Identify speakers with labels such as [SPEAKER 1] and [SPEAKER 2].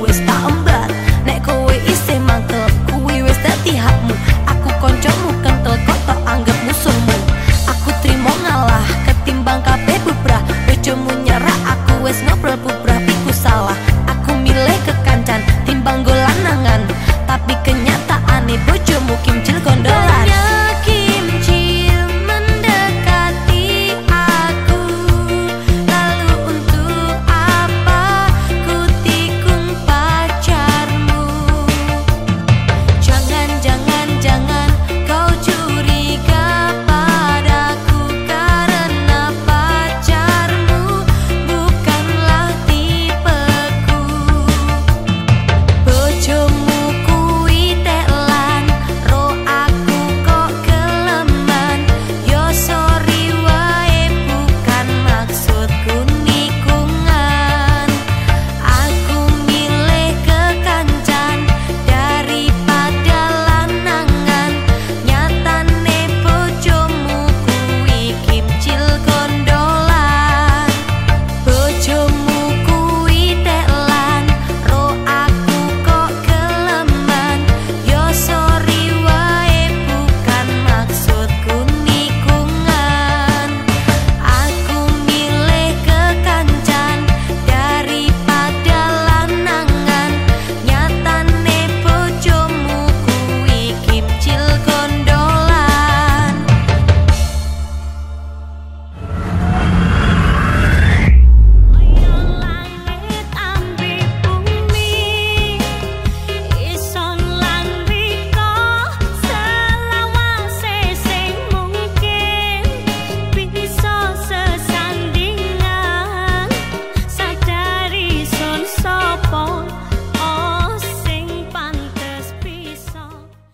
[SPEAKER 1] wis tak embat. Nek kowe isih mantep Kowe wis dati hakmu.